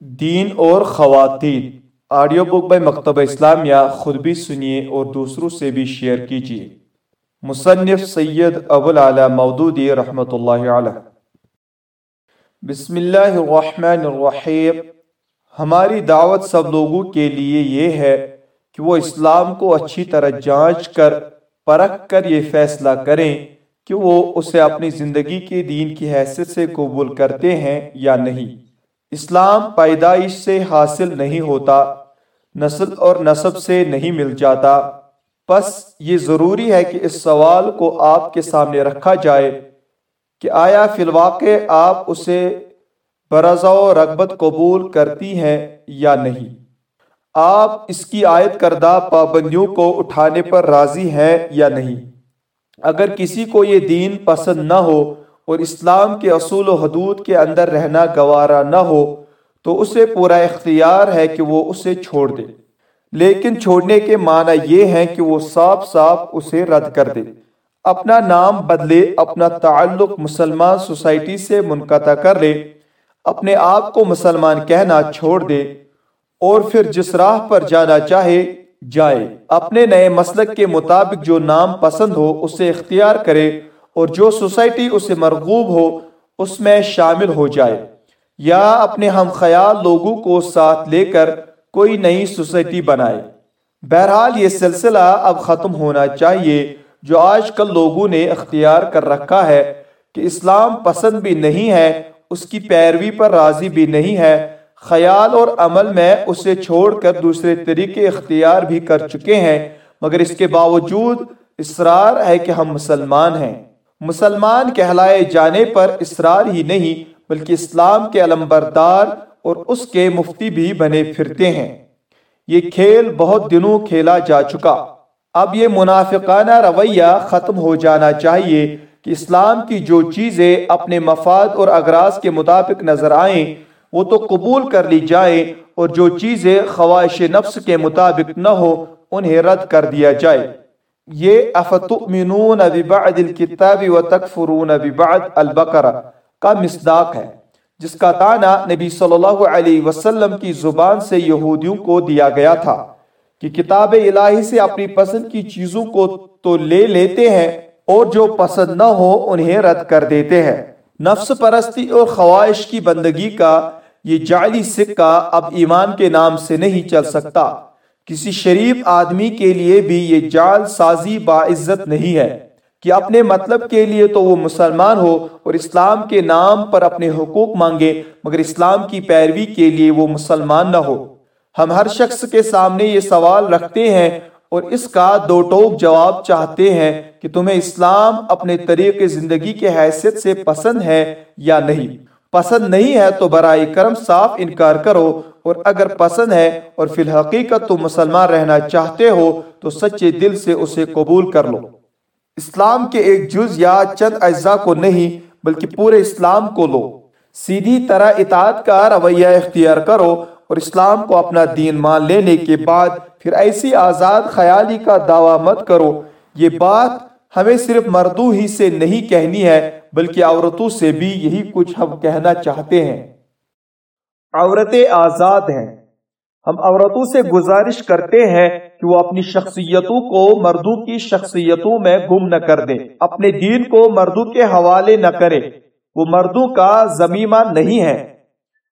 دین اور خواتین۔ Audio book by مکتبہ اسلامیہ خود بھی سنیے اور دوسروں سے بھی شیئر کیجیے۔ مصنف سید ابو مودودی رحمۃ اللہ علیہ۔ بسم اللہ الرحمن الرحیم۔ ہماری دعوت سب لوگوں کے لیے یہ ہے کہ وہ اسلام کو اچھی طرح جانچ کر، پرکھ کر یہ فیصلہ کریں کہ وہ اسے اپنی زندگی کے دین کی حیثیت سے قبول کرتے ہیں یا نہیں۔ اسلام پیدائش سے حاصل نہیں ہوتا، نسل اور نصب سے نہیں مل جاتا۔ پس یہ ضروری ہے کہ اس سوال کو آپ کے سامنے رکھا جائے کہ آیا فی الواقع آپ اسے برضا و رغبت قبول کرتی ہیں یا نہیں۔ آپ اس کی عائد کردہ پابندیوں کو اٹھانے پر راضی ہیں یا نہیں۔ اگر کسی کو یہ دین پسند نہ ہو اور اسلام کے اصول و حدود کے اندر رہنا گوارا نہ ہو، تو اسے پورا اختیار ہے کہ وہ اسے چھوڑ دے۔ لیکن چھوڑنے کے معنی یہ ہے کہ وہ صاف صاف اسے رد کر دے۔ اپنا نام بدلے، اپنا تعلق مسلمان سوسائٹی سے منقطع کر لے۔ اپنے آپ کو مسلمان کہنا چھوڑ دے۔ اور پھر جس راہ پر جانا چاہے، جائے۔ اپنے نئے مسلک کے مطابق جو نام پسند ہو، اسے اختیار کرے۔ اور جو سوسائٹی اسے مرغوب ہو، اس میں شامل ہو جائے۔ یا اپنے ہم خیال لوگوں کو ساتھ لے کر کوئی نئی سوسائٹی بنائے۔ بہرحال یہ سلسلہ اب ختم ہونا چاہیے، جو آج کل لوگوں نے اختیار کر رکھا ہے کہ اسلام پسند بھی نہیں ہے، اس کی پیروی پر راضی بھی نہیں ہے۔ خیال اور عمل میں اسے چھوڑ کر دوسرے طریقے اختیار بھی کر چکے ہیں، مگر اس کے باوجود اصرار ہے کہ ہم مسلمان ہیں۔ مسلمان کہلائے جانے پر اصرار ہی نہیں، بلکہ اسلام کے علمبردار اور اس کے مفتی بھی بنے پھرتے ہیں۔ یہ کھیل بہت دنوں کھیلا جا چکا۔ اب یہ منافقانہ رویہ ختم ہو جانا چاہیے کہ اسلام کی جو چیزیں اپنے مفاد اور اغراض کے مطابق نظر آئیں، وہ تو قبول کر لی جائیں اور جو چیزیں خواہش نفس کے مطابق نہ ہو انہیں رد کر دیا جائے۔ یہ افتؤمنون ببعد الكتاب وتکفرون ببعد البقرہ کا مصداق ہے جس کا تانا نبی صلی اللہ علیہ وسلم کی زبان سے یہودیوں کو دیا گیا تھا کہ کتاب الہی سے اپنی پسند کی چیزوں کو تو لے لیتے ہیں اور جو پسند نہ ہو انہیں رد کر دیتے ہیں نفس پرستی اور خواہش کی بندگی کا یہ جعلی سکہ اب ایمان کے نام سے نہیں چل سکتا۔ کسی شریف آدمی کے لیے بھی یہ جال سازی باعزت نہیں ہے کہ اپنے مطلب کے لیے تو وہ مسلمان ہو اور اسلام کے نام پر اپنے حقوق مانگے، مگر اسلام کی پیروی کے لیے وہ مسلمان نہ ہو۔ ہم ہر شخص کے سامنے یہ سوال رکھتے ہیں اور اس کا دو ٹوک جواب چاہتے ہیں کہ تمہیں اسلام اپنے طریقے زندگی کے حیثیت سے پسند ہے یا نہیں۔ پسند نہیں ہے تو برائے کرم صاف انکار کرو اور اگر پسند ہے اور فی الحقیقت تم مسلمان رہنا چاہتے ہو، تو سچے دل سے اسے قبول کر لو۔ اسلام کے ایک جز یا چند اجزاء کو نہیں، بلکہ پورے اسلام کو لو۔ سیدھی طرح اطاعت کا رویہ اختیار کرو اور اسلام کو اپنا دین مان لینے کے بعد پھر ایسی آزاد خیالی کا دعویٰ مت کرو۔ یہ بات ہمیں صرف مردوں ہی سے نہیں کہنی ہے، بلکہ عورتوں سے بھی یہی کچھ ہم کہنا چاہتے ہیں۔ عورتیں آزاد ہیں۔ ہم عورتوں سے گزارش کرتے ہیں کہ وہ اپنی شخصیتوں کو مردوں کی شخصیتوں میں گم نہ کر دیں۔ اپنے دین کو مردوں کے حوالے نہ کرے وہ مردوں کا زمیمہ نہیں ہے۔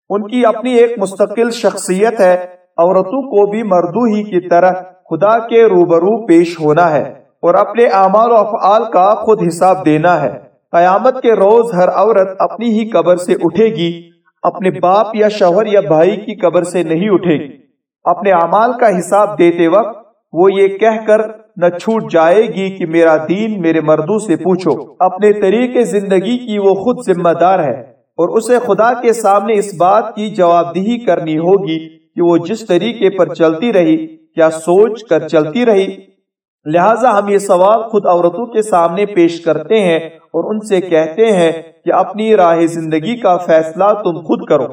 ان کی اپنی ایک مستقل شخصیت ہے۔ عورتوں کو بھی مردوں ہی کی طرح خدا کے روبرو پیش ہونا ہے اور اپنے اعمال و افعال کا خود حساب دینا ہے۔ قیامت کے روز ہر عورت اپنی ہی قبر سے اٹھے گی۔ اپنے باپ یا شوہر یا بھائی کی قبر سے نہیں اٹھے گی اپنے اعمال کا حساب دیتے وقت وہ یہ کہہ کر نہ چھوٹ جائے گی کہ میرا دین میرے مردوں سے پوچھو۔ اپنے طریقے زندگی کی وہ خود ذمہ دار ہے اور اسے خدا کے سامنے اس بات کی جواب دہی کرنی ہوگی کہ وہ جس طریقے پر چلتی رہی کیا سوچ کر چلتی رہی۔ لہٰذا ہم یہ سوال خود عورتوں کے سامنے پیش کرتے ہیں اور ان سے کہتے ہیں کہ اپنی راہ زندگی کا فیصلہ تم خود کرو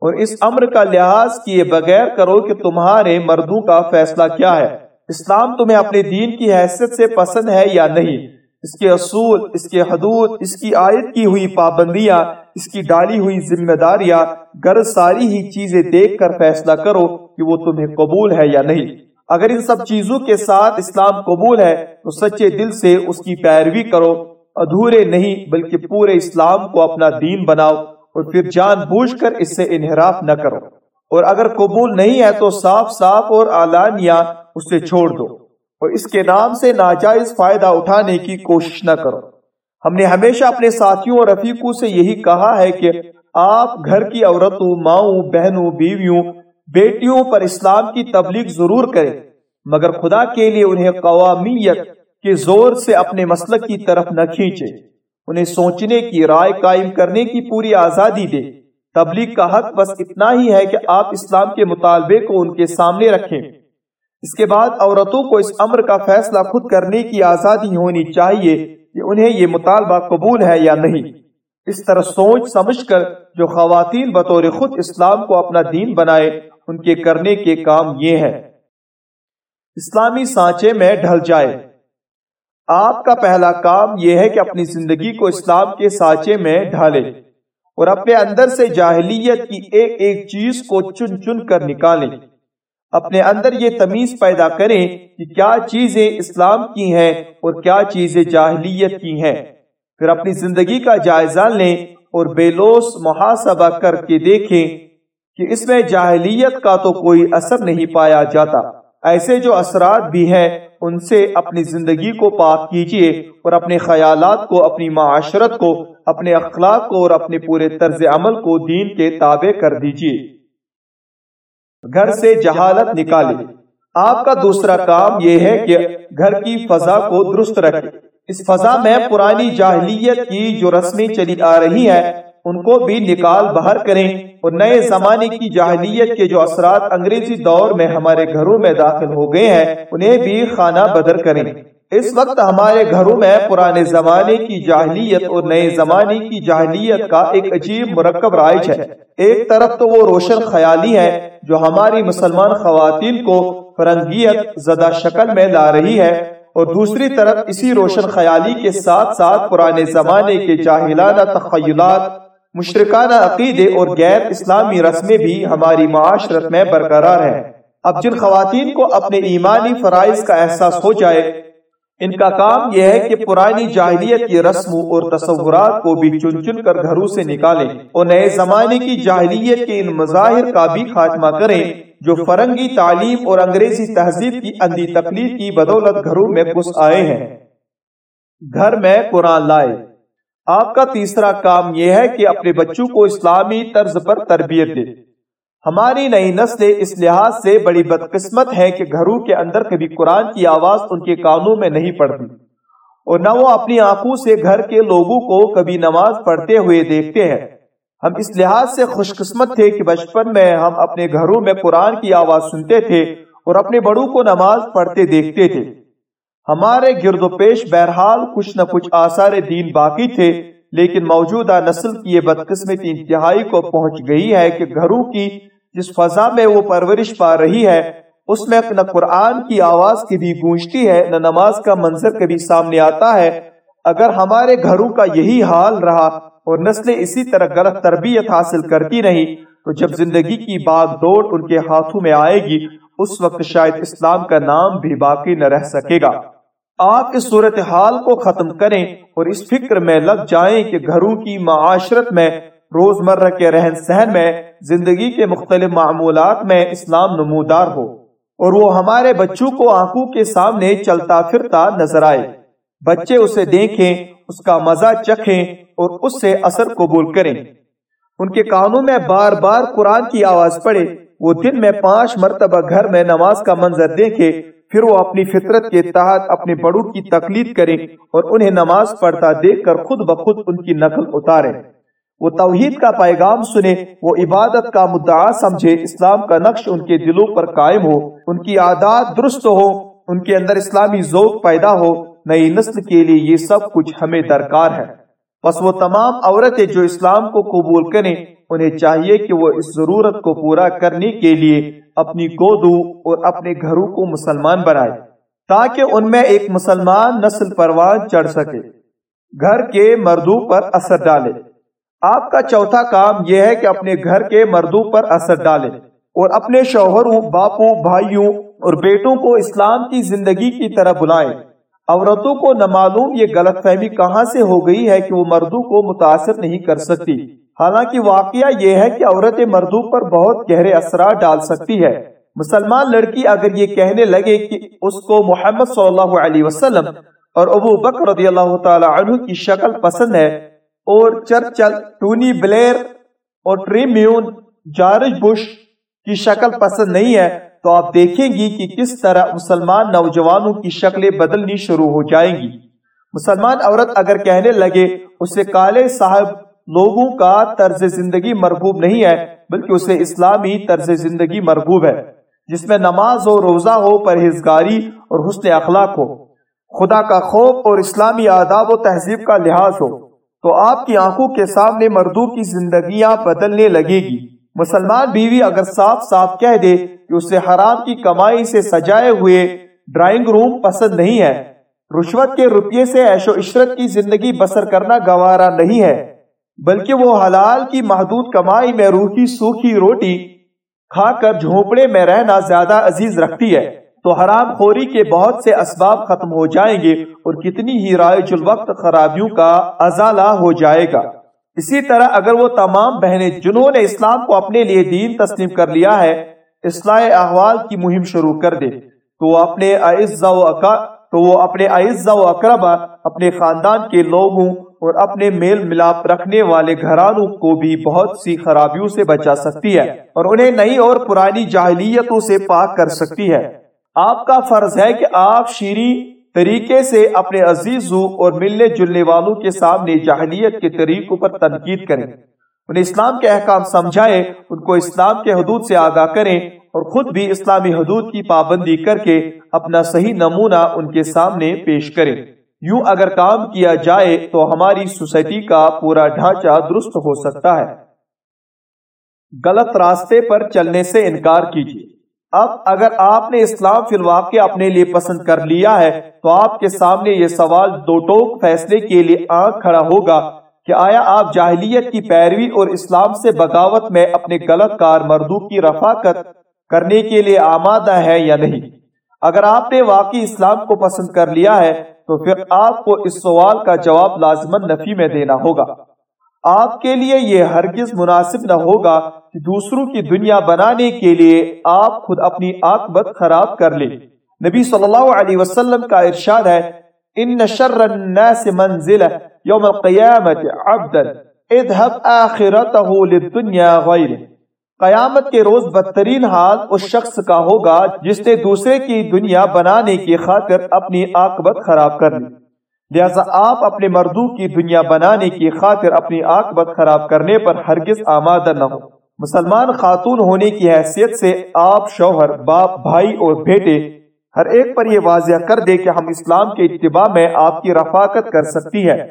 اور اس امر کا لحاظ کیے بغیر کرو کہ تمہارے مردوں کا فیصلہ کیا ہے۔ اسلام تمہیں اپنے دین کی حیثیت سے پسند ہے یا نہیں؟ اس کے اصول، اس کے حدود، اس کی آیت کی ہوئی پابندیاں، اس کی ڈالی ہوئی ذمہ داریاں، گر ساری ہی چیزیں دیکھ کر فیصلہ کرو کہ وہ تمہیں قبول ہے یا نہیں۔ اگر ان سب چیزوں کے ساتھ اسلام قبول ہے تو سچے دل سے اس کی پیروی کرو۔ ادھورے نہیں، بلکہ پورے اسلام کو اپنا دین بناؤ اور پھر جان بوجھ کر اس سے انحراف نہ کرو۔ اور اگر قبول نہیں ہے تو صاف صاف اور اعلانیہ اسے چھوڑ دو۔ اور اس کے نام سے ناجائز فائدہ اٹھانے کی کوشش نہ کرو۔ ہم نے ہمیشہ اپنے ساتھیوں اور رفیقوں سے یہی کہا ہے کہ آپ گھر کی عورتوں، ماؤں، بہنوں، بیویوں، بیٹیوں پر اسلام کی تبلیغ ضرور کریں، مگر خدا کے لیے انہیں قوامیت کے زور سے اپنے مسلک کی طرف نہ کھینچے۔ انہیں سوچنے کی رائے قائم کرنے کی پوری آزادی دے۔ تبلیغ کا حق بس اتنا ہی ہے کہ آپ اسلام کے مطالبے کو ان کے سامنے رکھیں۔ اس کے بعد عورتوں کو اس امر کا فیصلہ خود کرنے کی آزادی ہونی چاہیے کہ انہیں یہ مطالبہ قبول ہے یا نہیں۔ اس طرح سوچ سمجھ کر جو خواتین بطور خود اسلام کو اپنا دین بنائے، ان کے کرنے کے کام یہ ہے اسلامی سانچے میں ڈھل جائے۔ آپ کا پہلا کام یہ ہے کہ اپنی زندگی کو اسلام کے سانچے میں ڈھالے اور اپنے اندر سے جاہلیت کی ایک ایک چیز کو چن چن کر نکالیں۔ اپنے اندر یہ تمیز پیدا کریں کہ کیا چیزیں اسلام کی ہیں اور کیا چیزیں جاہلیت کی ہیں۔ پھر اپنی زندگی کا جائزہ لیں اور بے لوس محاسبہ کر کے دیکھیں کہ اس میں جاہلیت کا تو کوئی اثر نہیں پایا جاتا۔ ایسے جو اثرات بھی ہیں ان سے اپنی زندگی کو پاک کیجیے اور اپنے خیالات کو، اپنی معاشرت کو، اپنے اخلاق کو اور اپنے پورے طرز عمل کو دین کے تابع کر دیجیے گھر سے جہالت نکالے۔ آپ کا دوسرا کام یہ ہے کہ گھر کی فضا کو درست رکھے۔ اس فضا میں پرانی جاہلیت کی جو رسمیں چلی آ رہی ہیں ان کو بھی نکال باہر کریں اور نئے زمانے کی جاہلیت کے جو اثرات انگریزی دور میں ہمارے گھروں میں داخل ہو گئے ہیں، انہیں بھی خانہ بدر کریں۔ اس وقت ہمارے گھروں میں پرانے زمانے کی جاہلیت اور نئے زمانے کی جاہلیت کا ایک عجیب مرکب رائج ہے۔ ایک طرف تو وہ روشن خیالی ہے جو ہماری مسلمان خواتین کو فرنگیت زدہ شکل میں لا رہی ہے اور دوسری طرف اسی روشن خیالی کے ساتھ ساتھ پرانے زمانے کے جاہلانہ تخیلات مشرکانہ عقیدے اور غیر اسلامی رسمیں بھی ہماری معاشرت میں برقرار ہیں۔ اب جن خواتین کو اپنے ایمانی فرائض کا احساس ہو جائے، ان کا کام یہ ہے کہ پرانی جاہلیت کی رسموں اور تصورات کو بھی چن چن کر گھروں سے نکالیں اور نئے زمانے کی جاہلیت کے ان مظاہر کا بھی خاتمہ کریں، جو فرنگی تعلیم اور انگریزی تہذیب کی اندھی تقلید کی بدولت گھروں میں گھس آئے ہیں۔ گھر میں قرآن لائے۔ آپ کا تیسرا کام یہ ہے کہ اپنے بچوں کو اسلامی طرز پر تربیت دے ہماری نئی نسل اس لحاظ سے بڑی بدقسمت ہے کہ گھروں کے اندر کبھی قرآن کی آواز ان کے کانوں میں نہیں پڑتی اور نہ وہ اپنی آنکھوں سے گھر کے لوگوں کو کبھی نماز پڑھتے ہوئے دیکھتے ہیں۔ ہم اس لحاظ سے خوش قسمت تھے کہ بچپن میں ہم اپنے گھروں میں قرآن کی آواز سنتے تھے اور اپنے بڑوں کو نماز پڑھتے دیکھتے تھے۔ ہمارے گرد و پیش بہرحال کچھ نہ کچھ آثار دین باقی تھے، لیکن موجودہ نسل کی یہ بدقسمتی انتہائی کو پہنچ گئی ہے کہ گھروں کی جس فضا میں وہ پرورش پا رہی ہے، اس میں نہ قرآن کی آواز کبھی گونجتی ہے، نہ نماز کا منظر کبھی سامنے آتا ہے۔ اگر ہمارے گھروں کا یہی حال رہا اور نسلیں اسی طرح غلط تربیت حاصل کرتی نہیں تو جب زندگی کی باغ دوڑ ان کے ہاتھوں میں آئے گی، اس وقت شاید اسلام کا نام بھی باقی نہ رہ سکے گا۔ آپ اس صورتحال کو ختم کریں اور اس فکر میں لگ جائیں کہ گھروں کی معاشرت میں روز مرہ کے رہن سہن میں، زندگی کے مختلف معمولات میں اسلام نمودار ہو اور وہ ہمارے بچوں کو آنکھوں کے سامنے چلتا پھرتا نظر آئے۔ بچے اسے دیکھیں، اس کا مزہ چکھیں اور اس سے اثر قبول کریں۔ ان کے کانوں میں بار بار قرآن کی آواز پڑے۔ وہ دن میں پانچ مرتبہ گھر میں نماز کا منظر دیکھے پھر وہ اپنی فطرت کے تحت اپنے بڑوں کی تقلید کریں اور انہیں نماز پڑھتا دیکھ کر خود بخود ان کی نقل اتارے۔ وہ توحید کا پیغام سنے وہ عبادت کا مدعا سمجھے، اسلام کا نقش ان کے دلوں پر قائم ہو، ان کی عادات درست ہو، ان کے اندر اسلامی ذوق پیدا ہو۔ نئی نسل کے لیے یہ سب کچھ ہمیں درکار ہے۔ بس وہ تمام عورتیں جو اسلام کو قبول کریں انہیں چاہیے کہ وہ اس ضرورت کو پورا کرنے کے لیے اپنی گودو اور اپنے گھروں کو مسلمان بنائے، تاکہ ان میں ایک مسلمان نسل پروان چڑھ سکے۔ گھر کے مردوں پر اثر ڈالے آپ کا چوتھا کام یہ ہے کہ اپنے گھر کے مردوں پر اثر ڈالے اور اپنے شوہروں، باپوں، بھائیوں اور بیٹوں کو اسلام کی زندگی کی طرح بلائیں۔ عورتوں کو نمعلوم یہ غلط فہمی کہاں سے ہو گئی ہے کہ وہ مردوں کو متاثر نہیں کر سکتی؟ حالانکہ واقعہ یہ ہے کہ عورت مردوں پر بہت گہرے اثرات ڈال سکتی ہے۔ مسلمان لڑکی اگر یہ کہنے لگے کہ اس کو محمد صلی اللہ علیہ وسلم اور ابو بکر رضی اللہ تعالی عنہ کی شکل پسند ہے اور چرچل، ٹونی بلیر اور ٹریمیون، جارج بش کی شکل پسند نہیں ہے تو آپ دیکھیں گی کہ کس طرح مسلمان نوجوانوں کی شکلیں بدلنی شروع ہو جائیں گی۔ مسلمان عورت اگر کہنے لگے اسے کالے صاحب لوگوں کا طرز زندگی مرغوب نہیں ہے، بلکہ اسے اسلامی طرز زندگی مرغوب ہے، جس میں نماز ہو، روزہ ہو، پرہیزگاری اور حسن اخلاق ہو۔ خدا کا خوف اور اسلامی آداب و تہذیب کا لحاظ ہو۔ تو آپ کی آنکھوں کے سامنے مردوں کی زندگیاں بدلنے لگے گی۔ مسلمان بیوی اگر صاف صاف کہہ دے کہ اسے حرام کی کمائی سے سجائے ہوئے ڈرائنگ روم پسند نہیں ہے، رشوت کے روپیے سے عیش و عشرت کی زندگی بسر کرنا گوارا نہیں ہے، بلکہ وہ حلال کی محدود کمائی میں روحی سوکھی روٹی کھا کر جھونپڑے میں رہنا زیادہ عزیز رکھتی ہے۔ تو حرام خوری کے بہت سے اسباب ختم ہو جائیں گے اور کتنی ہی رائج الوقت خرابیوں کا ازالہ ہو جائے گا۔ اسی طرح اگر وہ تمام بہنیں جنہوں نے اسلام کو اپنے لیے دین تسلیم کر لیا ہے، اصلاح احوال کی مہم شروع کر دے۔ تو وہ اپنے اعزا و تو وہ اپنے اعزا و اقربا اپنے خاندان کے لوگوں اور اپنے میل ملاپ رکھنے والے گھرانوں کو بھی بہت سی خرابیوں سے بچا سکتی ہے اور انہیں نئی اور پرانی جاہلیتوں سے پاک کر سکتی ہے۔ آپ کا فرض ہے کہ آپ شیریں طریقے سے اپنے عزیزوں اور ملنے جلنے والوں کے سامنے جاہلیت کے طریقوں پر تنقید کریں۔ انہیں اسلام کے احکام سمجھائیں، ان کو اسلام کے حدود سے آگاہ کریں اور خود بھی اسلامی حدود کی پابندی کر کے اپنا صحیح نمونہ ان کے سامنے پیش کریں۔ یوں اگر کام کیا جائے تو ہماری سوسائٹی کا پورا ڈھانچہ درست ہو سکتا ہے۔ غلط راستے پر چلنے سے انکار کیجیے۔ اب اگر آپ نے اسلام فی الواقع اپنے لیے پسند کر لیا ہے، تو آپ کے سامنے یہ سوال دو ٹوک فیصلے کے لیے آنکھ کھڑا ہوگا کہ آیا آپ جاہلیت کی پیروی اور اسلام سے بغاوت میں اپنے غلط کار مردو کی رفاقت کرنے کے لیے آمادہ ہے یا نہیں؟ اگر آپ نے واقعی اسلام کو پسند کر لیا ہے، تو پھر آپ کو اس سوال کا جواب لازمن نفی میں دینا ہوگا۔ آپ کے لیے یہ ہرگز مناسب نہ ہوگا کہ دوسروں کی دنیا بنانے کے لیے آپ خود اپنی آکبت خراب کر لیں۔ نبی صلی اللہ علیہ وسلم کا ارشاد ہے، ان شر الناس منزلہ یوم القیامت عبدا، اذهب آخرته للدنیا غیر قیامت کے روز بدترین حال اس شخص کا ہوگا جس نے دوسرے کی دنیا بنانے کی خاطر اپنی آکبت خراب کر لی۔ لہذا آپ اپنے مردوں کی دنیا بنانے کی خاطر اپنی آکبت خراب کرنے پر ہرگز آمادہ نہ ہو مسلمان خاتون ہونے کی حیثیت سے آپ، شوہر، باپ، بھائی اور بیٹے ہر ایک پر یہ واضح کر دے کہ ہم اسلام کے اتباع میں آپ کی رفاقت کر سکتی ہے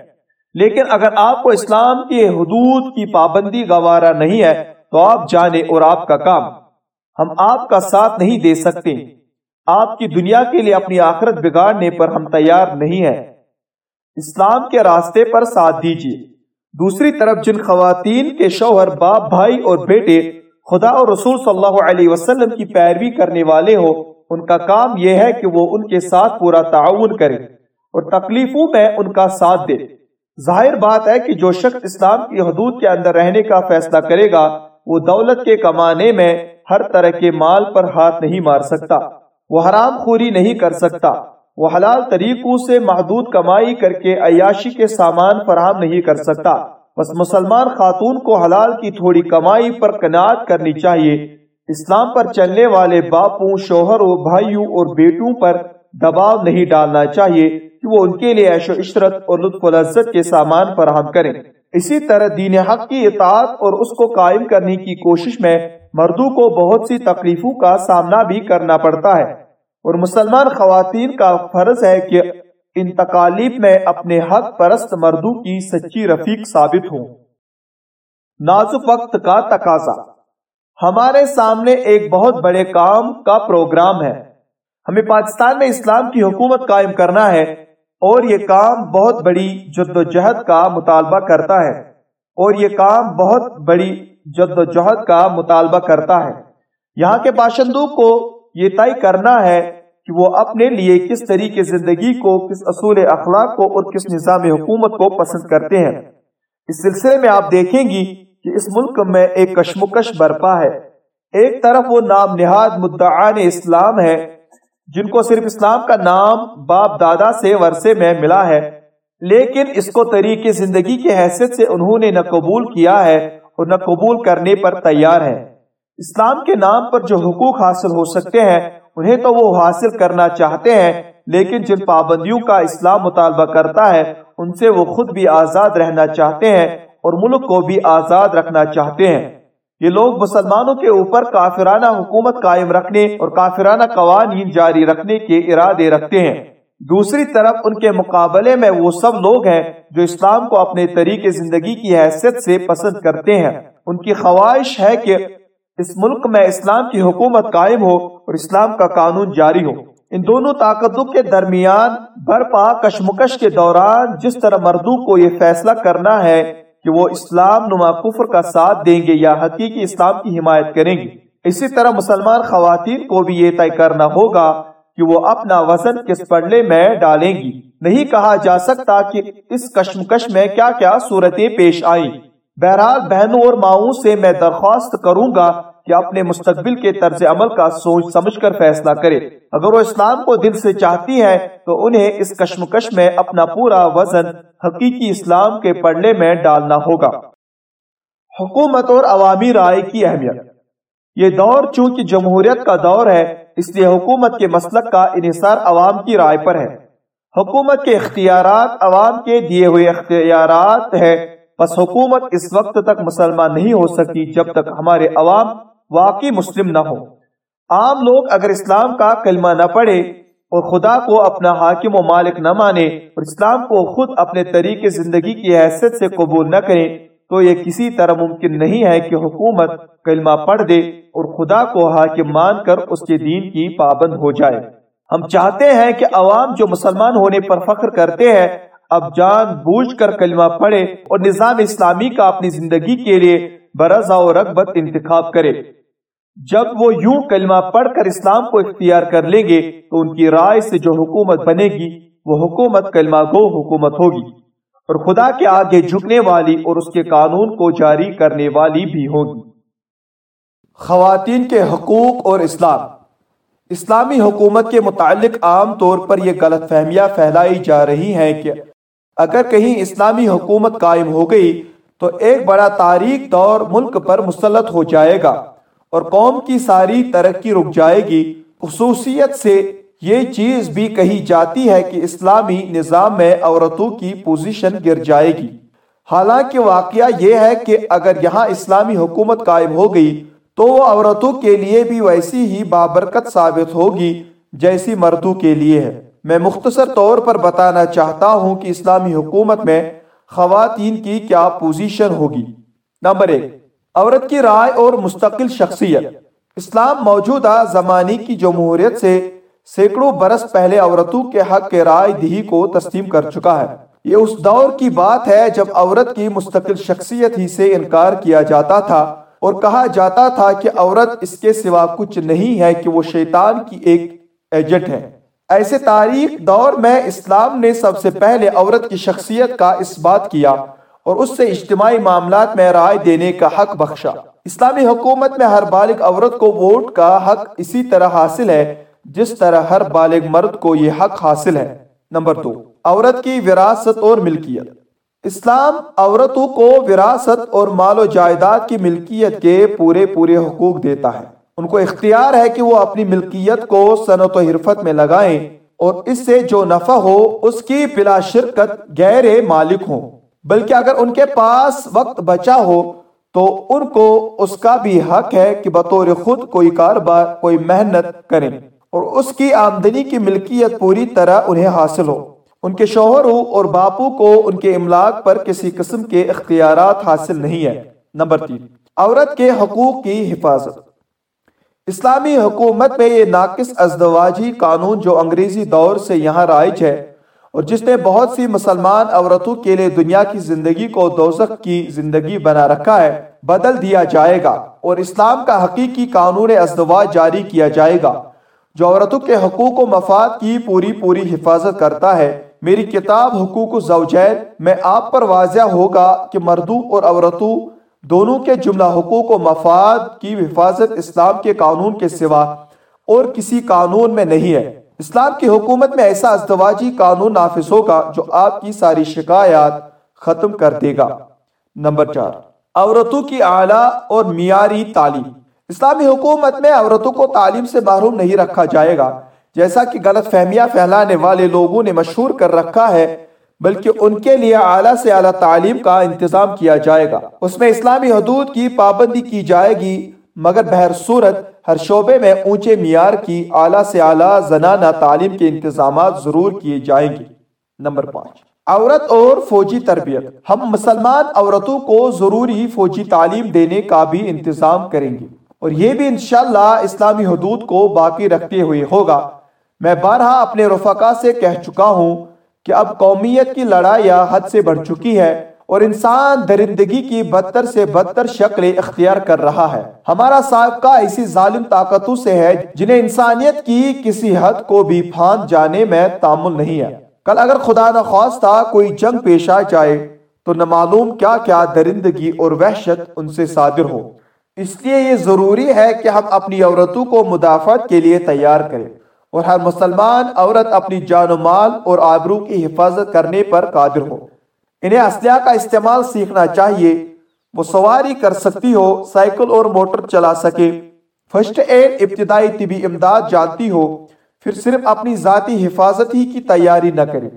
لیکن اگر آپ کو اسلام کے حدود کی پابندی گوارا نہیں ہے تو آپ جانے اور آپ کا کام۔ ہم آپ کا ساتھ نہیں دے سکتے۔ آپ کی دنیا کے لیے اپنی آخرت بگاڑنے پر ہم تیار نہیں ہیں۔ اسلام کے راستے پر ساتھ دیجیے دوسری طرف جن خواتین کے شوہر باپ، بھائی اور بیٹے خدا اور رسول صلی اللہ علیہ وسلم کی پیروی کرنے والے ہو ان کا کام یہ ہے کہ وہ ان کے ساتھ پورا تعاون کرے اور تکلیفوں میں ان کا ساتھ دے ظاہر بات ہے کہ جو شخص اسلام کی حدود کے اندر رہنے کا فیصلہ کرے گا، وہ دولت کے کمانے میں ہر طرح کے مال پر ہاتھ نہیں مار سکتا، وہ حرام خوری نہیں کر سکتا۔ وہ حلال طریقوں سے محدود کمائی کر کے عیاشی کے سامان فراہم نہیں کر سکتا۔ بس مسلمان خاتون کو حلال کی تھوڑی کمائی پر کناعت کرنی چاہیے۔ اسلام پر چلنے والے باپوں، شوہروں، بھائیوں اور بیٹوں پر دباؤ نہیں ڈالنا چاہیے کہ وہ ان کے لیے عیش و عشرت اور لطف و لذت کے سامان فراہم کریں۔ اسی طرح دین حق کی اطاعت اور اس کو قائم کرنے کی کوشش میں مردوں کو بہت سی تکلیفوں کا سامنا بھی کرنا پڑتا ہے۔ اور مسلمان خواتین کا فرض ہے کہ ان تکالیف میں اپنے حق پرست مردوں کی سچی رفیق ثابت ہوں۔ نازک وقت کا تقاضا۔ ہمارے سامنے ایک بہت بڑے کام کا پروگرام ہے۔ ہمیں پاکستان میں اسلام کی حکومت قائم کرنا ہے اور یہ کام بہت بڑی جد و جہد کا مطالبہ کرتا ہے۔ اور یہ کام بہت بڑی جد و جہد کا مطالبہ کرتا ہے۔ یہاں کے باشندوں کو یہ طے کرنا ہے کہ وہ اپنے لیے کس طریقے زندگی کو، کس اصول اخلاق کو اور کس نظام حکومت کو پسند کرتے ہیں۔ اس سلسلے میں آپ دیکھیں گی کہ اس ملک میں ایک کشمکش برپا ہے۔ ایک طرف وہ نام نہاد مدعان اسلام ہے، جن کو صرف اسلام کا نام باپ دادا سے ورثے میں ملا ہے، لیکن اس کو طریقے زندگی کی حیثیت سے انہوں نے نہ قبول کیا ہے اور نہ قبول کرنے پر تیار ہے۔ اسلام کے نام پر جو حقوق حاصل ہو سکتے ہیں، انہیں تو وہ حاصل کرنا چاہتے ہیں، لیکن جن پابندیوں کا اسلام مطالبہ کرتا ہے، ان سے وہ خود بھی آزاد رہنا چاہتے ہیں اور ملک کو بھی آزاد رکھنا چاہتے ہیں۔ یہ لوگ مسلمانوں کے اوپر کافرانہ حکومت قائم رکھنے اور کافرانہ قوانین جاری رکھنے کے ارادے رکھتے ہیں۔ دوسری طرف ان کے مقابلے میں وہ سب لوگ ہیں جو اسلام کو اپنے طریقے زندگی کی حیثیت سے پسند کرتے ہیں۔ ان کی خواہش ہے کہ اس ملک میں اسلام کی حکومت قائم ہو اور اسلام کا قانون جاری ہو۔ ان دونوں طاقتوں کے درمیان برپا کشمکش کے دوران جس طرح مردوں کو یہ فیصلہ کرنا ہے کہ وہ اسلام نما کفر کا ساتھ دیں گے یا حقیقی اسلام کی حمایت کریں گے۔ اسی طرح مسلمان خواتین کو بھی یہ طے کرنا ہوگا کہ وہ اپنا وزن کس پڑلے میں ڈالیں گی۔ نہیں کہا جا سکتا کہ اس کشمکش میں کیا کیا صورتیں پیش آئیں۔ بہرحال بہنوں اور ماؤں سے میں درخواست کروں گا کہ اپنے مستقبل کے طرز عمل کا سوچ سمجھ کر فیصلہ کرے۔ اگر وہ اسلام کو دل سے چاہتی ہے تو انہیں اس کشمکش میں اپنا پورا وزن حقیقی اسلام کے پڑھنے میں ڈالنا ہوگا۔ حکومت اور عوامی رائے کی اہمیت۔ یہ دور چونکہ جمہوریت کا دور ہے، اس لیے حکومت کے مسلک کا انحصار عوام کی رائے پر ہے۔ حکومت کے اختیارات عوام کے دیے ہوئے اختیارات ہے بس حکومت اس وقت تک مسلمان نہیں ہو سکتی جب تک ہمارے عوام واقعی مسلم نہ ہو۔ عام لوگ اگر اسلام کا کلمہ نہ پڑھے اور خدا کو اپنا حاکم و مالک نہ مانے اور اسلام کو خود اپنے طریقے زندگی کی حیثیت سے قبول نہ کریں تو یہ کسی طرح ممکن نہیں ہے کہ حکومت کلمہ پڑھ دے اور خدا کو حاکم مان کر اس کے دین کی پابند ہو جائے۔ ہم چاہتے ہیں کہ عوام جو مسلمان ہونے پر فخر کرتے ہیں اب جان بوجھ کر کلمہ پڑھے اور نظام اسلامی کا اپنی زندگی کے لیے برضا و رغبت انتخاب کرے۔ جب وہ یوں کلمہ پڑھ کر اسلام کو اختیار کر لیں گے تو ان کی رائے سے جو حکومت بنے گی، وہ حکومت کلمہ گو حکومت ہوگی۔ اور خدا کے آگے جھکنے والی اور اس کے قانون کو جاری کرنے والی بھی ہوگی۔ خواتین کے حقوق اور اسلام۔ اسلامی حکومت کے متعلق عام طور پر یہ غلط فہمیاں پھیلائی جا رہی ہیں کہ اگر کہیں اسلامی حکومت قائم ہو گئی تو ایک بڑا تاریخ دور ملک پر مسلط ہو جائے گا اور قوم کی ساری ترقی رک جائے گی۔ خصوصیت سے یہ چیز بھی کہی جاتی ہے کہ اسلامی نظام میں عورتوں کی پوزیشن گر جائے گی۔ حالانکہ واقعہ یہ ہے کہ اگر یہاں اسلامی حکومت قائم ہو گئی تو وہ عورتوں کے لیے بھی ویسی ہی بابرکت ثابت ہوگی جیسی مردوں کے لیے ہے۔ میں مختصر طور پر بتانا چاہتا ہوں کہ اسلامی حکومت میں خواتین کی کیا پوزیشن ہوگی۔ نمبر ایک، عورت کی رائے اور مستقل شخصیت۔ اسلام موجودہ زمانے کی جمہوریت سے سینکڑوں برس پہلے عورتوں کے حق کے رائے دہی کو تسلیم کر چکا ہے۔ یہ اس دور کی بات ہے جب عورت کی مستقل شخصیت ہی سے انکار کیا جاتا تھا اور کہا جاتا تھا کہ عورت اس کے سوا کچھ نہیں ہے کہ وہ شیطان کی ایک ایجنٹ ہے۔ ایسے تاریخ دور میں اسلام نے سب سے پہلے عورت کی شخصیت کا اس بات کیا اور اس سے اجتماعی معاملات میں رائے دینے کا حق بخشا۔ اسلامی حکومت میں ہر بالغ عورت کو ووٹ کا حق اسی طرح حاصل ہے، جس طرح ہر بالغ مرد کو یہ حق حاصل ہے۔ نمبر دو، عورت کی وراثت اور ملکیت۔ اسلام عورتوں کو وراثت اور مال و جائیداد کی ملکیت کے پورے پورے حقوق دیتا ہے۔ ان کو اختیار ہے کہ وہ اپنی ملکیت کو صنعت و حرفت میں لگائیں اور اس سے جو نفع ہو، اس کی بلا شرکت غیر مالک ہوں۔ بلکہ اگر ان کے پاس وقت بچا ہو، تو ان کو اس کا بھی حق ہے کہ بطور خود کوئی کاروبار، کوئی محنت کریں اور اس کی آمدنی کی ملکیت پوری طرح انہیں حاصل ہو۔ ان کے شوہروں اور باپو کو ان کے املاک پر کسی قسم کے اختیارات حاصل نہیں ہے نمبر تین، عورت کے حقوق کی حفاظت۔ اسلامی حکومت میں یہ ناقص ازدواجی قانون جو انگریزی دور سے یہاں رائج ہے اور جس نے بہت سی مسلمان عورتوں کے لیے دنیا کی زندگی کو دوزخ کی زندگی بنا رکھا ہے، بدل دیا جائے گا اور اسلام کا حقیقی قانون ازدواج جاری کیا جائے گا۔ جو عورتوں کے حقوق و مفاد کی پوری پوری حفاظت کرتا ہے، میری کتاب حقوق الزوجین میں آپ پر واضح ہوگا کہ مردوں اور عورتوں دونوں کے جملہ حقوق و مفاد کی حفاظت اسلام کے قانون کے سوا اور کسی قانون میں نہیں ہے۔ اسلام کی حکومت میں ایسا ازدواجی قانون نافذ ہوگا جو آپ کی ساری شکایات ختم کر دے گا۔ نمبر چار، عورتوں کی اعلیٰ اور معیاری تعلیم۔ اسلامی حکومت میں عورتوں کو تعلیم سے محروم نہیں رکھا جائے گا، جیسا کہ غلط فہمیاں پھیلانے والے لوگوں نے مشہور کر رکھا ہے۔ بلکہ ان کے لیے اعلیٰ سے اعلیٰ تعلیم کا انتظام کیا جائے گا۔ اس میں اسلامی حدود کی پابندی کی جائے گی، مگر بہر صورت ہر شعبے میں اونچے معیار کی اعلیٰ سے اعلیٰ زنانہ تعلیم کے انتظامات ضرور کیے جائیں گے۔ نمبر پانچ، عورت اور فوجی تربیت۔ ہم مسلمان عورتوں کو ضروری فوجی تعلیم دینے کا بھی انتظام کریں گے۔ اور یہ بھی انشاءاللہ اسلامی حدود کو باقی رکھتے ہوئے ہوگا۔ میں بارہا اپنے رفقا سے کہہ چکا ہوں کہ اب قومیت کی لڑائیاں حد سے بڑھ چکی ہے اور انسان درندگی کی بدتر سے بدتر شکل اختیار کر رہا ہے۔ ہمارا سابقہ ایسی ظالم طاقتوں سے ہے جنہیں انسانیت کی کسی حد کو بھی پھاند جانے میں تعمل نہیں ہے۔ کل اگر خدا نہ خواستہ کوئی جنگ پیش آ جائے تو نہ معلوم کیا کیا درندگی اور وحشت ان سے صادر ہو۔ اس لیے یہ ضروری ہے کہ ہم اپنی عورتوں کو مدافعت کے لیے تیار کریں۔ اور ہر مسلمان عورت اپنی جان و مال اور آبرو کی حفاظت کرنے پر قادر ہو۔ انہیں اسلحہ کا استعمال سیکھنا چاہیے۔ وہ سواری کر سکتی ہو، سائیکل اور موٹر چلا سکے۔ فرسٹ ایڈ ابتدائی طبی امداد جانتی ہو، پھر صرف اپنی ذاتی حفاظت ہی کی تیاری نہ کرے۔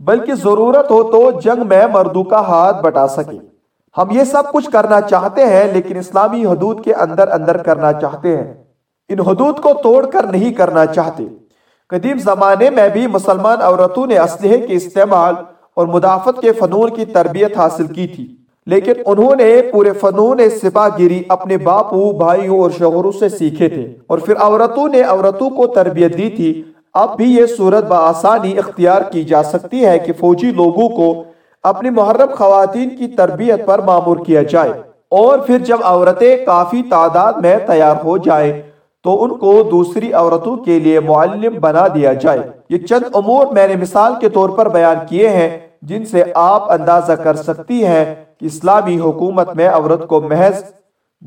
بلکہ ضرورت ہو تو جنگ میں مردوں کا ہاتھ بٹا سکے۔ ہم یہ سب کچھ کرنا چاہتے ہیں، لیکن اسلامی حدود کے اندر اندر کرنا چاہتے ہیں۔ ان حدود کو توڑ کر نہیں کرنا چاہتے۔ قدیم زمانے میں بھی مسلمان عورتوں نے اسلحے کے استعمال اور مدافعت کے فنون کی تربیت حاصل کی تھی، لیکن انہوں نے پورے فنون سپاہ گیری اپنے باپو، بھائیوں اور شوہروں سے سیکھے تھے۔ اور پھر عورتوں نے عورتوں کو تربیت دی تھی۔ اب بھی یہ صورت بآسانی اختیار کی جا سکتی ہے کہ فوجی لوگوں کو اپنی محرم خواتین کی تربیت پر معمور کیا جائے۔ اور پھر جب عورتیں کافی تعداد میں تیار ہو جائیں تو ان کو دوسری عورتوں کے لیے معلم بنا دیا جائے۔ یہ چند امور میں نے مثال کے طور پر بیان کیے ہیں، جن سے آپ اندازہ کر سکتی ہیں کہ اسلامی حکومت میں عورت کو محض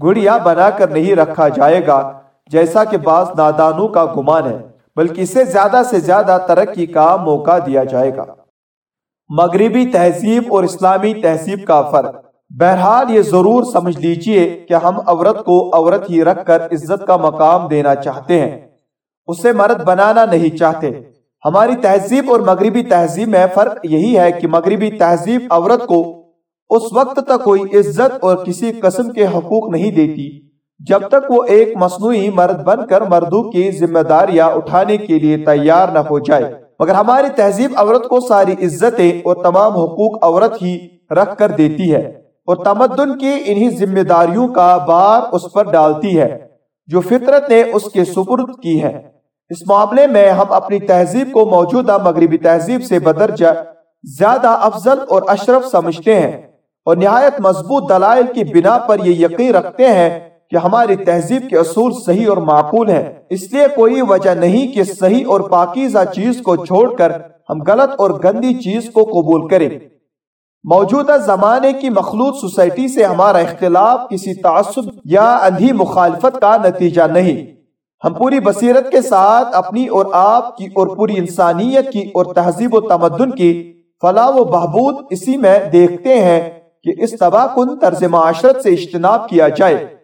گڑیا بنا کر نہیں رکھا جائے گا، جیسا کہ بعض نادانوں کا گمان ہے، بلکہ اسے زیادہ سے زیادہ ترقی کا موقع دیا جائے گا۔ مغربی تہذیب اور اسلامی تہذیب کا فرق۔ بہرحال یہ ضرور سمجھ لیجیے کہ ہم عورت کو عورت ہی رکھ کر عزت کا مقام دینا چاہتے ہیں۔ اسے مرد بنانا نہیں چاہتے۔ ہماری تہذیب اور مغربی تہذیب میں فرق یہی ہے کہ مغربی تہذیب عورت کو اس وقت تک کوئی عزت اور کسی قسم کے حقوق نہیں دیتی، جب تک وہ ایک مصنوعی مرد بن کر مردوں کی ذمہ داریاں اٹھانے کے لیے تیار نہ ہو جائے۔ مگر ہماری تہذیب عورت کو ساری عزتیں اور تمام حقوق عورت ہی رکھ کر دیتی ہے۔ اور تمدن کی انہی ذمہ داریوں کا بار اس پر ڈالتی ہے، جو فطرت نے اس کے سپرد کی ہے۔ اس معاملے میں ہم اپنی تہذیب کو موجودہ مغربی تہذیب سے بدرجہ زیادہ افضل اور اشرف سمجھتے ہیں اور نہایت مضبوط دلائل کی بنا پر یہ یقین رکھتے ہیں کہ ہماری تہذیب کے اصول صحیح اور معقول ہیں۔ اس لیے کوئی وجہ نہیں کہ صحیح اور پاکیزہ چیز کو چھوڑ کر ہم غلط اور گندی چیز کو قبول کریں۔ موجودہ زمانے کی مخلوط سوسائٹی سے ہمارا اختلاف کسی تعصب یا اندھی مخالفت کا نتیجہ نہیں۔ ہم پوری بصیرت کے ساتھ اپنی اور آپ کی اور پوری انسانیت کی اور تہذیب و تمدن کی فلاح و بہبود اسی میں دیکھتے ہیں کہ اس تباہ کن طرز معاشرت سے اجتناب کیا جائے۔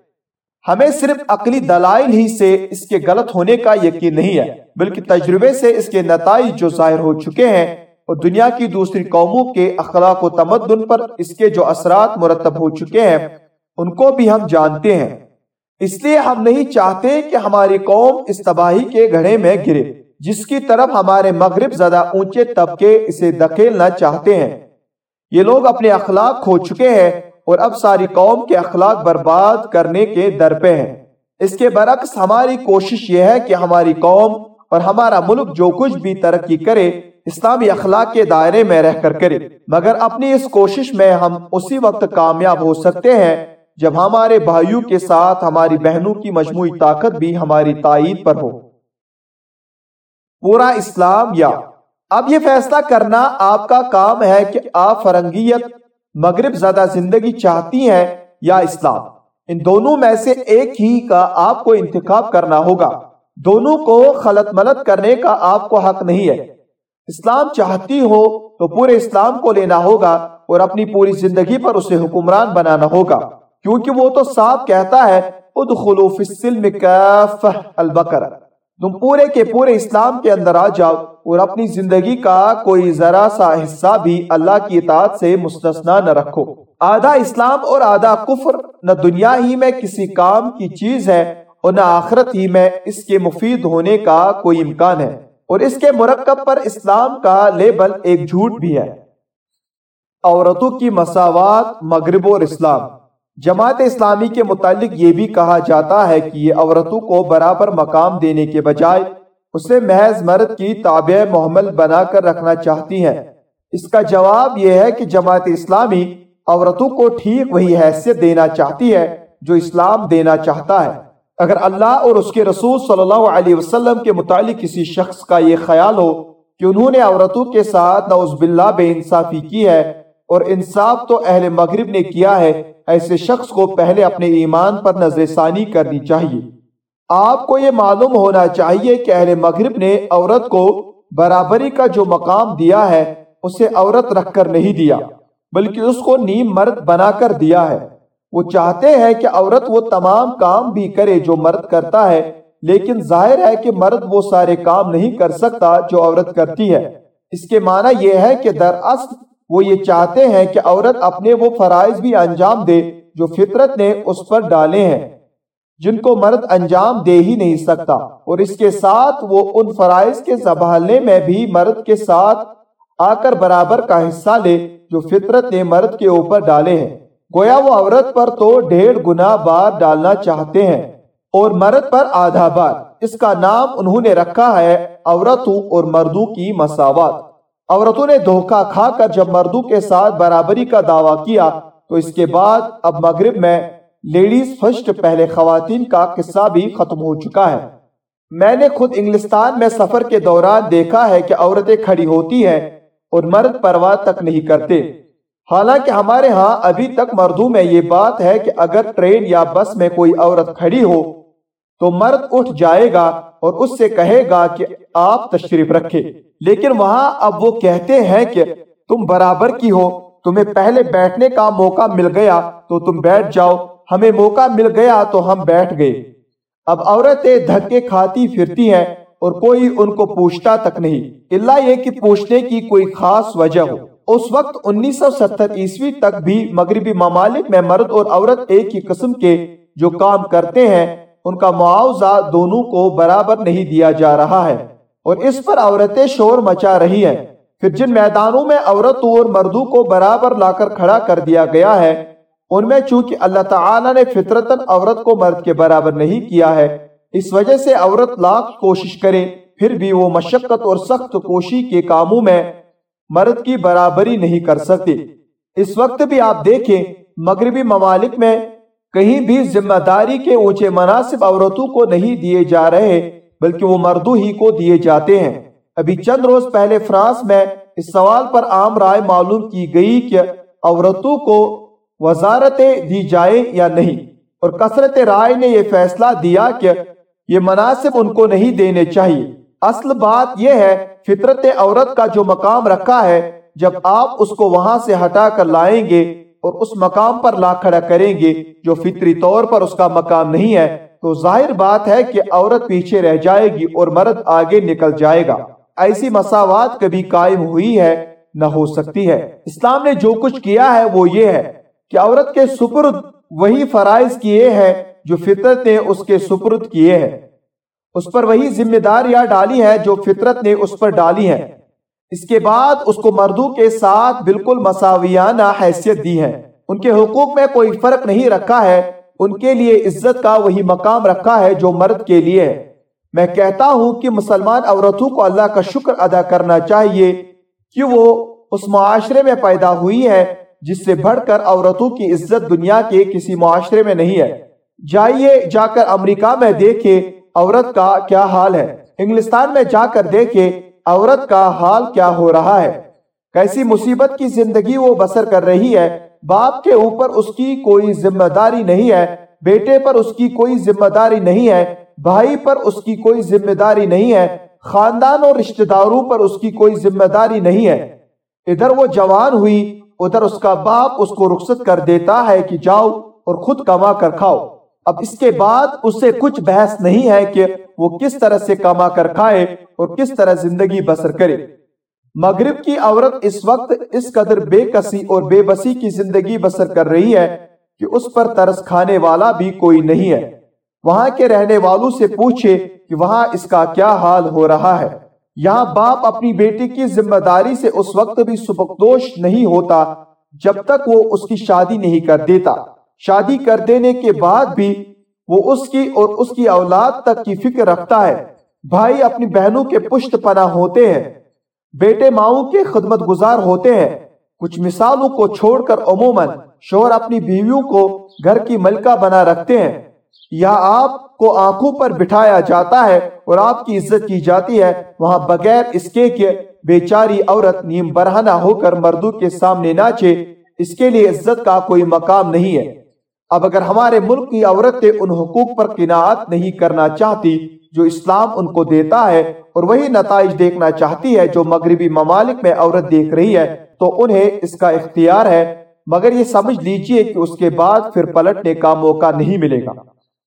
ہمیں صرف عقلی دلائل ہی سے اس کے غلط ہونے کا یقین نہیں ہے، بلکہ تجربے سے اس کے نتائج جو ظاہر ہو چکے ہیں اور دنیا کی دوسری قوموں کے اخلاق و تمدن پر اس کے جو اثرات مرتب ہو چکے ہیں، ان کو بھی ہم جانتے ہیں۔ اس لیے ہم نہیں چاہتے کہ ہماری قوم اس تباہی کے گھڑے میں گرے، جس کی طرف ہمارے مغرب زدہ اونچے طبقے اسے دکھیلنا چاہتے ہیں۔ یہ لوگ اپنے اخلاق کھو چکے ہیں اور اب ساری قوم کے اخلاق برباد کرنے کے در پہ ہیں۔ اس کے برعکس ہماری کوشش یہ ہے کہ ہماری قوم اور ہمارا ملک جو کچھ بھی ترقی کرے اسلامی اخلاق کے دائرے میں رہ کر کرے، مگر اپنی اس کوشش میں ہم اسی وقت کامیاب ہو سکتے ہیں جب ہمارے بھائیوں کے ساتھ ہماری بہنوں کی مجموعی طاقت بھی ہماری تائید پر ہو۔ پورا اسلام یا۔ اب یہ فیصلہ کرنا آپ کا کام ہے کہ آپ فرنگیت، مغرب زیادہ زندگی چاہتی ہیں یا اسلام۔ ان دونوں میں سے ایک ہی کا آپ کو انتخاب کرنا ہوگا۔ دونوں کو خلط ملت کرنے کا آپ کو حق نہیں ہے۔ اسلام چاہتی ہو تو پورے اسلام کو لینا ہوگا اور اپنی پوری زندگی پر اسے حکمران بنانا ہوگا۔ کیونکہ وہ تو صاف کہتا ہے، ادخلوا فی السلم کافہ البقر۔ تم پورے کے پورے اسلام کے اندر آ جاؤ اور اپنی زندگی کا کوئی ذرا سا حصہ بھی اللہ کی اطاعت سے مستثنا نہ رکھو۔ آدھا اسلام اور آدھا کفر، نہ دنیا ہی میں کسی کام کی چیز ہے اور نہ آخرت ہی میں اس کے مفید ہونے کا کوئی امکان ہے۔ اور اس کے مرکب پر اسلام کا لیبل ایک جھوٹ بھی ہے۔ عورتوں کی مساوات، مغرب اور اسلام۔ جماعت اسلامی کے متعلق یہ بھی کہا جاتا ہے کہ یہ عورتوں کو برابر مقام دینے کے بجائے اسے محض مرد کی تابع محمل بنا کر رکھنا چاہتی ہیں۔ اس کا جواب یہ ہے کہ جماعت اسلامی عورتوں کو ٹھیک وہی حیثیت دینا چاہتی ہے جو اسلام دینا چاہتا ہے۔ اگر اللہ اور اس کے رسول صلی اللہ علیہ وسلم کے متعلق کسی شخص کا یہ خیال ہو کہ انہوں نے عورتوں کے ساتھ نعوذ باللہ بے انصافی کی ہے اور انصاف تو اہل مغرب نے کیا ہے، ایسے شخص کو پہلے اپنے ایمان پر نظر ثانی کرنی چاہیے۔ آپ کو یہ معلوم ہونا چاہیے کہ اہل مغرب نے عورت کو برابری کا جو مقام دیا ہے، اسے عورت رکھ کر نہیں دیا، بلکہ اس کو نیم مرد بنا کر دیا ہے۔ وہ چاہتے ہیں کہ عورت وہ تمام کام بھی کرے جو مرد کرتا ہے، لیکن ظاہر ہے کہ مرد وہ سارے کام نہیں کر سکتا جو عورت کرتی ہے۔ اس کے معنی یہ ہے کہ دراصل وہ یہ چاہتے ہیں کہ عورت اپنے وہ فرائض بھی انجام دے جو فطرت نے اس پر ڈالے ہیں، جن کو مرد انجام دے ہی نہیں سکتا۔ اور اس کے ساتھ وہ ان فرائض کے سنبھالنے میں بھی مرد کے ساتھ آ کر برابر کا حصہ لے جو فطرت نے مرد کے اوپر ڈالے ہیں۔ گویا وہ عورت پر تو ڈیڑھ گنا بار ڈالنا چاہتے ہیں اور مرد پر آدھا بار۔ اس کا نام انہوں نے رکھا ہے عورتوں اور مردوں کی مساوات۔ عورتوں نے دھوکہ کھا کر جب مردوں کے ساتھ برابری کا دعویٰ کیا، تو اس کے بعد اب مغرب میں لیڈیز فرسٹ پہلے خواتین کا قصہ بھی ختم ہو چکا ہے۔ میں نے خود انگلستان میں سفر کے دوران دیکھا ہے کہ عورتیں کھڑی ہوتی ہیں اور مرد پرواہ تک نہیں کرتے۔ حالانکہ ہمارے ہاں ابھی تک مردوں میں یہ بات ہے کہ اگر ٹرین یا بس میں کوئی عورت کھڑی ہو، تو مرد اٹھ جائے گا اور اس سے کہے گا کہ آپ تشریف رکھے لیکن وہاں اب وہ کہتے ہیں کہ تم برابر کی ہو، تمہیں پہلے بیٹھنے کا موقع مل گیا تو تم بیٹھ جاؤ، ہمیں موقع مل گیا تو ہم بیٹھ گئے۔ اب عورتیں دھکے کھاتی پھرتی ہیں اور کوئی ان کو پوچھتا تک نہیں۔ اللہ یہ کہ پوچھنے کی کوئی خاص وجہ ہو۔ اس وقت انیس سو ستر عیسوی تک بھی مغربی ممالک میں مرد اور عورت ایک ہی قسم کے جو کام کرتے ہیں، ان کا معاوضہ دونوں کو برابر نہیں دیا جا رہا ہے۔ اور اس پر عورتیں شور مچا رہی ہیں۔ پھر جن میدانوں میں عورتوں اور مردوں کو برابر لا کر کھڑا کر دیا گیا ہے، ان میں چونکہ اللہ تعالیٰ نے فطرتاً عورت کو مرد کے برابر نہیں کیا ہے، اس وجہ سے عورت لاکھ کوشش کرے پھر بھی وہ مشقت اور سخت کوشی کے کاموں میں مرد کی برابری نہیں کر سکتے اس وقت بھی آپ دیکھیں، مغربی ممالک میں کہیں بھی ذمہ داری کے اونچے مناسب عورتوں کو نہیں دیے جا رہے، بلکہ وہ مردوں ہی کو دیے جاتے ہیں۔ ابھی چند روز پہلے فرانس میں اس سوال پر عام رائے معلوم کی گئی کہ عورتوں کو وزارتیں دی جائے یا نہیں، اور کثرت رائے نے یہ فیصلہ دیا کہ یہ مناسب ان کو نہیں دینے چاہیے۔ اصل بات یہ ہے، فطرت عورت کا جو مقام رکھا ہے، جب آپ اس کو وہاں سے ہٹا کر لائیں گے اور اس مقام پر لا کھڑا کریں گے، جو فطری طور پر اس کا مقام نہیں ہے، تو ظاہر بات ہے کہ عورت پیچھے رہ جائے گی اور مرد آگے نکل جائے گا۔ ایسی مساوات کبھی قائم ہوئی ہے؟ نہ ہو سکتی ہے۔ اسلام نے جو کچھ کیا ہے، وہ یہ ہے کہ عورت کے سپرد وہی فرائض کیے ہیں جو فطرت نے اس کے سپرد کیے ہیں۔ اس پر وہی ذمہ داریاں ڈالی ہیں جو فطرت نے اس پر ڈالی ہیں۔ اس کے بعد اس کو مردوں کے ساتھ بالکل مساویانہ حیثیت دی ہے۔ ان کے حقوق میں کوئی فرق نہیں رکھا ہے۔ ان کے لیے عزت کا وہی مقام رکھا ہے جو مرد کے لیے ہے۔ میں کہتا ہوں کہ مسلمان عورتوں کو اللہ کا شکر ادا کرنا چاہیے کہ وہ اس معاشرے میں پیدا ہوئی ہے جس سے بڑھ کر عورتوں کی عزت دنیا کے کسی معاشرے میں نہیں ہے۔ جائیے جا کر امریکہ میں دیکھے عورت کا کیا حال ہے؟ انگلستان میں جا کر دیکھے عورت کا حال کیا ہو رہا ہے۔ کیسی مصیبت کی زندگی وہ بسر کر رہی ہے؟ باپ کے اوپر اس کی کوئی ذمہ داری نہیں ہے، بیٹے پر اس کی کوئی ذمہ داری نہیں ہے، بھائی پر اس کی کوئی ذمہ داری نہیں ہے، خاندان اور رشتہ داروں پر اس کی کوئی ذمہ داری نہیں ہے۔ ادھر وہ جوان ہوئی، ادھر اس کا باپ اس کو رخصت کر دیتا ہے کہ جاؤ اور خود کما کر کھاؤ۔ اب اس کے بعد اس سے کچھ بحث نہیں ہے کہ وہ کس طرح سے کما کر کھائے اور کس طرح زندگی بسر کرے۔ مغرب کی عورت اس وقت اس قدر بے کسی اور بے بسی کی زندگی بسر کر رہی ہے کہ اس پر ترس کھانے والا بھی کوئی نہیں ہے۔ وہاں کے رہنے والوں سے پوچھے کہ وہاں اس کا کیا حال ہو رہا ہے۔ یہاں باپ اپنی بیٹی کی ذمہ داری سے اس وقت بھی سبکدوش نہیں ہوتا جب تک وہ اس کی شادی نہیں کر دیتا۔ شادی کر دینے کے بعد بھی وہ اس کی اور اس کی اولاد تک کی فکر رکھتا ہے۔ بھائی اپنی بہنوں کے پشت پناہ ہوتے ہیں۔ بیٹے ماؤں کے خدمت گزار ہوتے ہیں۔ کچھ مثالوں کو چھوڑ کر عموماً شوہر اپنی بیویوں کو گھر کی ملکہ بنا رکھتے ہیں۔ یا آپ کو آنکھوں پر بٹھایا جاتا ہے اور آپ کی عزت کی جاتی ہے، وہاں بغیر اس کے کہ بیچاری عورت نیم برہنہ ہو کر مردوں کے سامنے ناچے، اس کے لیے عزت کا کوئی مقام نہیں ہے۔ اب اگر ہمارے ملک کی عورتیں ان حقوق پر قناعت نہیں کرنا چاہتی جو اسلام ان کو دیتا ہے اور وہی نتائج دیکھنا چاہتی ہے جو مغربی ممالک میں عورت دیکھ رہی ہے، تو انہیں اس کا اختیار ہے۔ مگر یہ سمجھ لیجیے کہ اس کے بعد پھر پلٹنے کا موقع نہیں ملے گا۔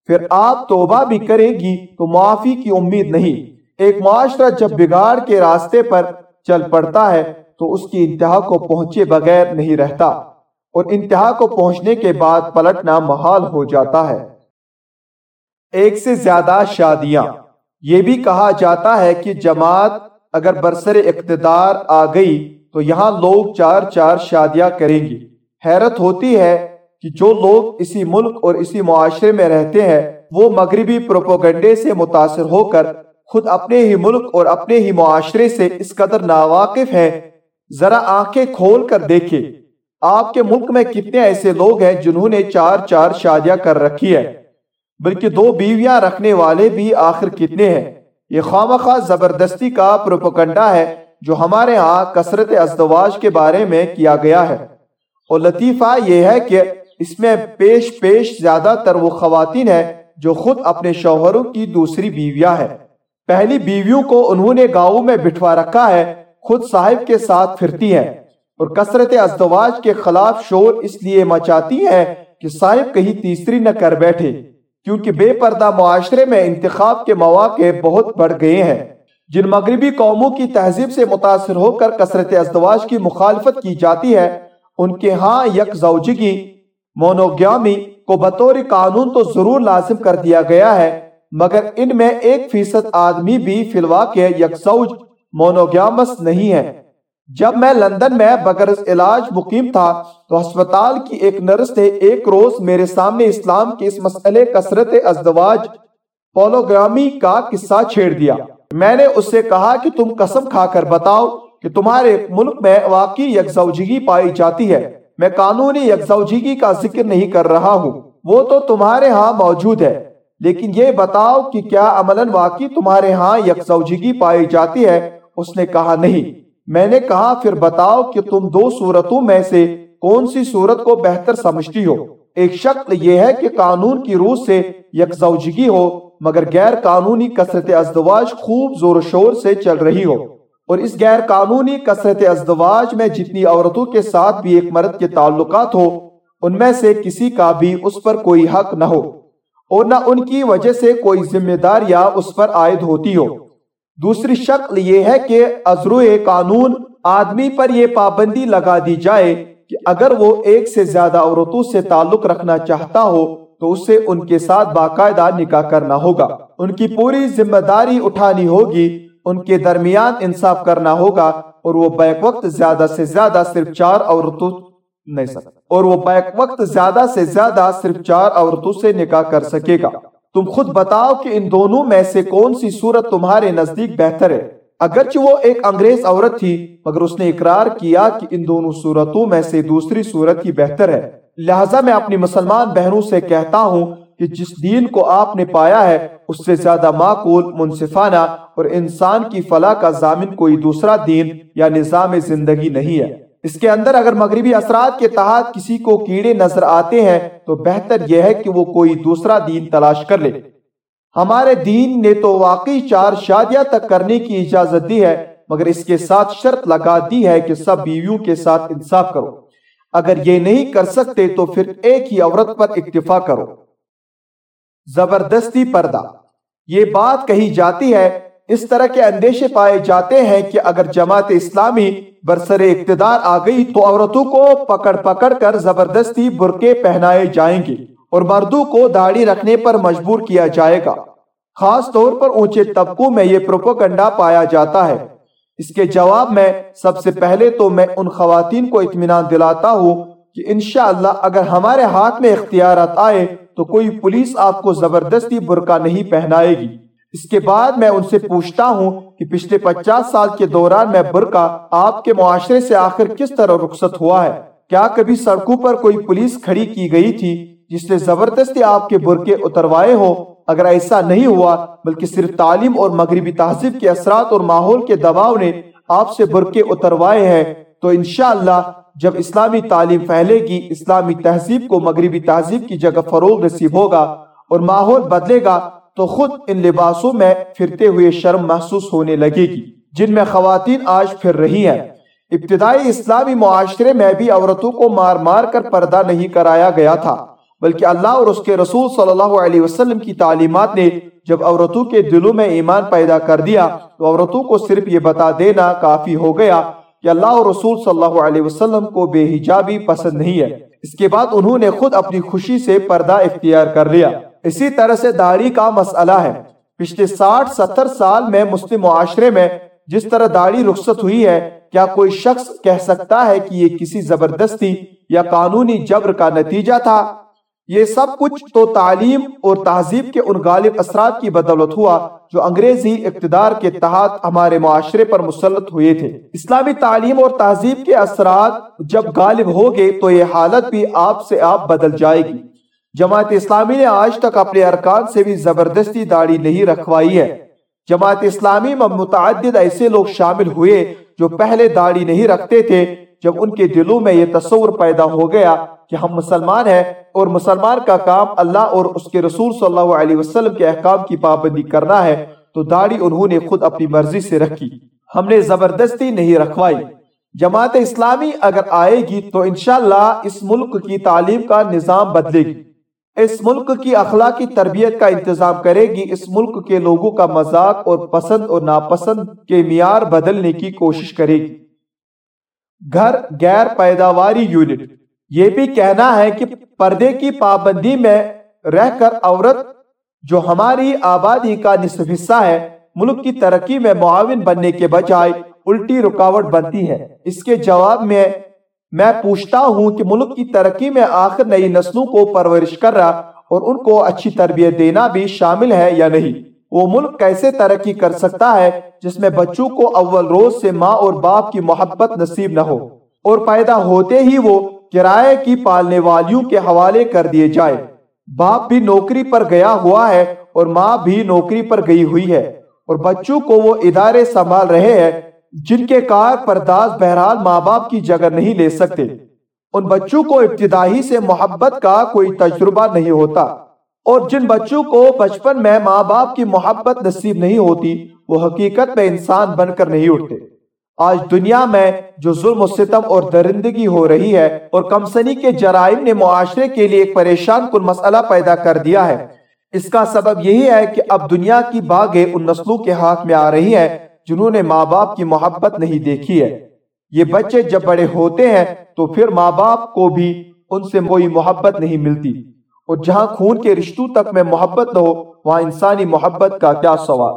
پھر آپ توبہ بھی کریں گی تو معافی کی امید نہیں۔ ایک معاشرہ جب بگاڑ کے راستے پر چل پڑتا ہے تو اس کی انتہا کو پہنچے بغیر نہیں رہتا۔ اور انتہا کو پہنچنے کے بعد پلٹنا محال ہو جاتا ہے۔ ایک سے زیادہ شادیاں۔ یہ بھی کہا جاتا ہے کہ جماعت اگر برسر اقتدار آ گئی تو یہاں لوگ چار چار شادیاں کریں گی۔ حیرت ہوتی ہے کہ جو لوگ اسی ملک اور اسی معاشرے میں رہتے ہیں، وہ مغربی پروپوگنڈے سے متاثر ہو کر خود اپنے ہی ملک اور اپنے ہی معاشرے سے اس قدر ناواقف ہیں۔ ذرا آنکھیں کھول کر دیکھیں۔ آپ کے ملک میں کتنے ایسے لوگ ہیں جنہوں نے چار چار شادیاں کر رکھی ہے بلکہ دو بیویاں رکھنے والے بھی آخر کتنے ہیں؟ یہ خواہ زبردستی کا پروپکنڈا ہے جو ہمارے ہاں کثرت ازدواج کے بارے میں کیا گیا ہے۔ اور لطیفہ یہ ہے کہ اس میں پیش پیش زیادہ تر وہ خواتین ہیں جو خود اپنے شوہروں کی دوسری بیویاں ہیں۔ پہلی بیویوں کو انہوں نے گاؤں میں بٹھوا رکھا ہے، خود صاحب کے ساتھ پھرتی ہیں۔ اور کثرت ازدواج کے خلاف شور اس لیے مچاتی ہے کہ صاحب کہیں تیسری نہ کر بیٹھے، کیونکہ بے پردہ معاشرے میں انتخاب کے مواقع بہت بڑھ گئے ہیں۔ جن مغربی قوموں کی تہذیب سے متاثر ہو کر کثرت ازدواج کی مخالفت کی جاتی ہے، ان کے ہاں یک زوجگی، مونوگیامی کو بطور قانون تو ضرور لازم کر دیا گیا ہے، مگر ان میں ایک فیصد آدمی بھی فی الواقع یک زوج مونوگیامس نہیں ہے۔ جب میں لندن میں بغیر علاج مقیم تھا، تو ہسپتال کی ایک نرس نے ایک روز میرے سامنے اسلام کے اس مسئلے کثرت ازدواج، پولوگرامی کا قصہ چھیڑ دیا۔ میں نے اس سے کہا کہ تم قسم کھا کر بتاؤ کہ تمہارے ملک میں واقعی یکزوجگی پائی جاتی ہے۔ میں قانونی یکزوجگی کا ذکر نہیں کر رہا ہوں۔ وہ تو تمہارے ہاں موجود ہے۔ لیکن یہ بتاؤ کہ کیا عملاً واقعی تمہارے ہاں یکزوجگی پائی جاتی ہے؟ اس نے کہا نہیں۔ میں نے کہا، پھر بتاؤ کہ تم دو صورتوں میں سے کون سی صورت کو بہتر سمجھتی ہو؟ ایک شکل یہ ہے کہ قانون کی روح سے یک زوجگی ہو، مگر غیر قانونی کثرت ازدواج خوب زور و شور سے چل رہی ہو۔ اور اس غیر قانونی کثرت ازدواج میں جتنی عورتوں کے ساتھ بھی ایک مرد کے تعلقات ہو، ان میں سے کسی کا بھی اس پر کوئی حق نہ ہو، اور نہ ان کی وجہ سے کوئی ذمہ داریاں اس پر عائد ہوتی ہو۔ دوسری شکل یہ ہے کہ ازرو قانون آدمی پر یہ پابندی لگا دی جائے کہ اگر وہ ایک سے زیادہ عورتوں سے تعلق رکھنا چاہتا ہو تو اسے ان کے ساتھ باقاعدہ نکاح کرنا ہوگا۔ ان کی پوری ذمہ داری اٹھانی ہوگی، ان کے درمیان انصاف کرنا ہوگا اور وہ بیک وقت زیادہ سے زیادہ صرف چار عورتوں نہیں سکتا۔ اور وہ بیک وقت زیادہ سے زیادہ صرف چار عورتوں سے نکاح کر سکے گا۔ تم خود بتاؤ کہ ان دونوں میں سے کون سی صورت تمہارے نزدیک بہتر ہے۔ اگرچہ وہ ایک انگریز عورت تھی، مگر اس نے اقرار کیا کہ ان دونوں صورتوں میں سے دوسری صورت ہی بہتر ہے۔ لہٰذا میں اپنی مسلمان بہنوں سے کہتا ہوں کہ جس دین کو آپ نے پایا ہے، اس سے زیادہ معقول، منصفانہ اور انسان کی فلاح کا ضامن کوئی دوسرا دین یا نظام زندگی نہیں ہے۔ اس کے اندر اگر مغربی اثرات کے تحت کسی کو کیڑے نظر آتے ہیں، تو بہتر یہ ہے کہ وہ کوئی دوسرا دین تلاش کر لے۔ ہمارے دین نے تو واقعی چار شادیاں تک کرنے کی اجازت دی ہے، مگر اس کے ساتھ شرط لگا دی ہے کہ سب بیویوں کے ساتھ انصاف کرو۔ اگر یہ نہیں کر سکتے تو پھر ایک ہی عورت پر اکتفا کرو۔ زبردستی پردہ۔ یہ بات کہی جاتی ہے اس طرح کے اندیشے پائے جاتے ہیں کہ اگر جماعت اسلامی برسر اقتدار آ گئی تو عورتوں کو پکڑ پکڑ کر زبردستی برقے پہنائے جائیں گے اور مردوں کو داڑھی رکھنے پر مجبور کیا جائے گا۔ خاص طور پر اونچے طبقوں میں یہ پروپوگنڈا پایا جاتا ہے۔ اس کے جواب میں سب سے پہلے تو میں ان خواتین کو اطمینان دلاتا ہوں کہ انشاءاللہ اگر ہمارے ہاتھ میں اختیارات آئے تو کوئی پولیس آپ کو زبردستی برقع نہیں پہنائے گی۔ اس کے بعد میں ان سے پوچھتا ہوں کہ پچھلے پچاس سال کے دوران میں برقع آپ کے معاشرے سے آخر کس طرح رخصت ہوا ہے؟ کیا کبھی سڑکوں پر کوئی پولیس کھڑی کی گئی تھی جس نے زبردستی آپ کے برقے اتروائے ہو؟ اگر ایسا نہیں ہوا، بلکہ صرف تعلیم اور مغربی تہذیب کے اثرات اور ماحول کے دباؤ نے آپ سے برقے اتروائے ہیں، تو انشاءاللہ جب اسلامی تعلیم پھیلے گی، اسلامی تہذیب کو مغربی تہذیب کی جگہ فروغ نصیب ہوگا اور ماحول بدلے گا تو خود ان لباسوں میں پھرتے ہوئے شرم محسوس ہونے لگے گی۔ جن میں خواتین آج پھر رہی ہیں۔ ابتدائی اسلامی معاشرے میں بھی عورتوں کو مار مار کر پردہ نہیں کرایا گیا تھا، بلکہ اللہ اور اس کے رسول صلی اللہ علیہ وسلم کی تعلیمات نے جب عورتوں کے دلوں میں ایمان پیدا کر دیا تو عورتوں کو صرف یہ بتا دینا کافی ہو گیا کہ اللہ اور رسول صلی اللہ علیہ وسلم کو بے حجابی پسند نہیں ہے۔ اس کے بعد انہوں نے خود اپنی خوشی سے پردہ اختیار کر لیا۔ اسی طرح سے داڑھی کا مسئلہ ہے۔ پچھلے ساٹھ، ستر سال میں مسلم معاشرے میں جس طرح داڑھی رخصت ہوئی ہے، کیا کوئی شخص کہہ سکتا ہے کہ یہ کسی زبردستی یا قانونی جبر کا نتیجہ تھا؟ یہ سب کچھ تو تعلیم اور تہذیب کے ان غالب اثرات کی بدولت ہوا جو انگریزی اقتدار کے تحت ہمارے معاشرے پر مسلط ہوئے تھے۔ اسلامی تعلیم اور تہذیب کے اثرات جب غالب ہوگے تو یہ حالت بھی آپ سے آپ بدل جائے گی۔ جماعت اسلامی نے آج تک اپنے ارکان سے بھی زبردستی داڑھی نہیں رکھوائی ہے۔ جماعت اسلامی میں متعدد ایسے لوگ شامل ہوئے جو پہلے داڑھی نہیں رکھتے تھے، جب ان کے دلوں میں یہ تصور پیدا ہو گیا کہ ہم مسلمان ہیں اور مسلمان کا کام اللہ اور اس کے رسول صلی اللہ علیہ وسلم کے احکام کی پابندی کرنا ہے، تو داڑھی انہوں نے خود اپنی مرضی سے رکھی۔ ہم نے زبردستی نہیں رکھوائی۔ جماعت اسلامی اگر آئے گی تو انشاءاللہ اس ملک کی تعلیم کا نظام بدلے گی۔ اس ملک کی اخلاقی تربیت کا انتظام کرے گی، اس ملک کے لوگوں کا مذاق اور پسند اور ناپسند کے معیار بدلنے کی کوشش کرے گی۔ گھر غیر پیداواری یونٹ۔ یہ بھی کہنا ہے کہ پردے کی پابندی میں رہ کر عورت جو ہماری آبادی کا نصف حصہ ہے، ملک کی ترقی میں معاون بننے کے بجائے الٹی رکاوٹ بنتی ہے۔ اس کے جواب میں میں پوچھتا ہوں کہ ملک کی ترقی میں آخر نئی نسلوں کو پرورش کر رہا اور ان کو اچھی تربیت دینا بھی شامل ہے یا نہیں؟ وہ ملک کیسے ترقی کر سکتا ہے جس میں بچوں کو اول روز سے ماں اور باپ کی محبت نصیب نہ ہو؟ اور پیدا ہوتے ہی وہ کرائے کی پالنے والیوں کے حوالے کر دیے جائے باپ بھی نوکری پر گیا ہوا ہے اور ماں بھی نوکری پر گئی ہوئی ہے اور بچوں کو وہ ادارے سنبھال رہے ہیں جن کے کار پرداز بہرحال ماں باپ کی جگہ نہیں لے سکتے، ان بچوں کو ابتدائی سے محبت کا کوئی تجربہ نہیں ہوتا۔ اور جن بچوں کو بچپن میں ماں باپ کی محبت نصیب نہیں ہوتی، وہ حقیقت میں انسان بن کر نہیں اٹھتے۔ آج دنیا میں جو ظلم و ستم اور درندگی ہو رہی ہے، اور کمسنی کے جرائم نے معاشرے کے لیے ایک پریشان کن مسئلہ پیدا کر دیا ہے۔ اس کا سبب یہی ہے کہ اب دنیا کی باغیں ان نسلوں کے ہاتھ میں آ رہی ہیں۔ جنہوں نے ماں باپ کی محبت نہیں دیکھی ہے۔ یہ بچے جب بڑے ہوتے ہیں تو پھر ماں باپ کو بھی ان سے کوئی محبت نہیں ملتی۔ اور جہاں خون کے رشتوں تک میں محبت نہ ہو، وہاں انسانی محبت کا کیا سوال۔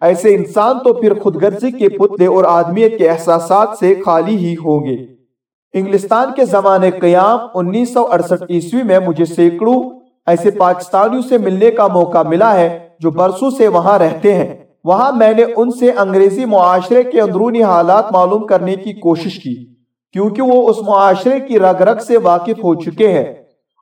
ایسے انسان تو پھر خود غرضی کے پتلے اور آدمیت کے احساسات سے خالی ہی ہوں گے۔ انگلستان کے زمانے قیام انیس سو اڑسٹھ عیسوی میں مجھے سینکڑوں ایسے پاکستانیوں سے ملنے کا موقع ملا ہے جو برسوں سے وہاں رہتے ہیں۔ وہاں میں نے ان سے انگریزی معاشرے کے اندرونی حالات معلوم کرنے کی کوشش کی، کیونکہ وہ اس معاشرے کی رگ رگ سے واقف ہو چکے ہیں۔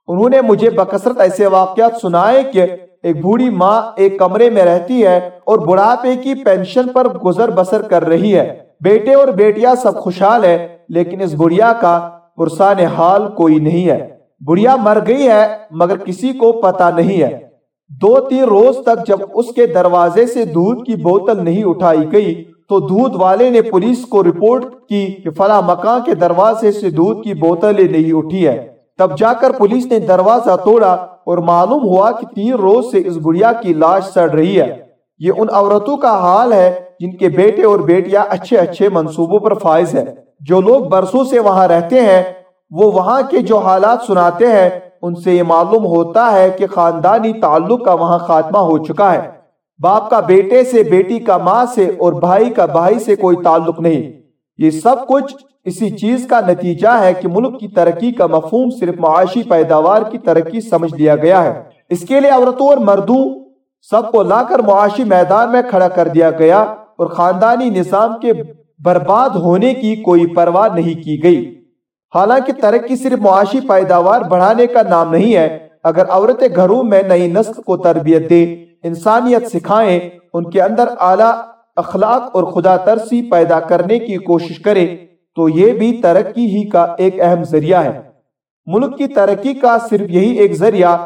انہوں نے مجھے بکثرت ایسے واقعات سنائے کہ ایک بوڑھی ماں ایک کمرے میں رہتی ہے اور بڑھاپے کی پینشن پر گزر بسر کر رہی ہے۔ بیٹے اور بیٹیاں سب خوشحال ہے لیکن اس بڑھیا کا پرسان حال کوئی نہیں ہے۔ بڑھیا مر گئی ہے، مگر کسی کو پتا نہیں ہے۔ دو تین روز تک جب اس کے دروازے سے دودھ کی بوتل نہیں اٹھائی گئی، تو دودھ والے نے پولیس کو رپورٹ کی کہ فلاں مکان کے دروازے سے دودھ کی بوتلیں نہیں اٹھی ہے تب جا کر پولیس نے دروازہ توڑا اور معلوم ہوا کہ تین روز سے اس گڑیا کی لاش سڑ رہی ہے۔ یہ ان عورتوں کا حال ہے جن کے بیٹے اور بیٹیاں اچھے اچھے منصوبوں پر فائز ہے جو لوگ برسوں سے وہاں رہتے ہیں وہ وہاں کے جو حالات سناتے ہیں، ان سے یہ معلوم ہوتا ہے کہ خاندانی تعلق کا وہاں خاتمہ ہو چکا ہے۔ باپ کا بیٹے سے بیٹی کا ماں سے اور بھائی کا بھائی سے کوئی تعلق نہیں۔ یہ سب کچھ اسی چیز کا نتیجہ ہے کہ ملک کی ترقی کا مفہوم صرف معاشی پیداوار کی ترقی سمجھ لیا گیا ہے۔ اس کے لیے عورتوں اور مردوں سب کو لا کر معاشی میدان میں کھڑا کر دیا گیا اور خاندانی نظام کے برباد ہونے کی کوئی پرواہ نہیں کی گئی۔ حالانکہ ترقی صرف معاشی پیداوار بڑھانے کا نام نہیں ہے، اگر عورتیں گھروں میں نئی نسل کو تربیت دے انسانیت سکھائیں، ان کے اندر اعلیٰ اخلاق اور خدا ترسی پیدا کرنے کی کوشش کرے تو یہ بھی ترقی ہی کا ایک اہم ذریعہ ہے۔ ملک کی ترقی کا صرف یہی ایک ذریعہ